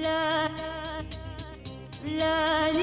لا لا لا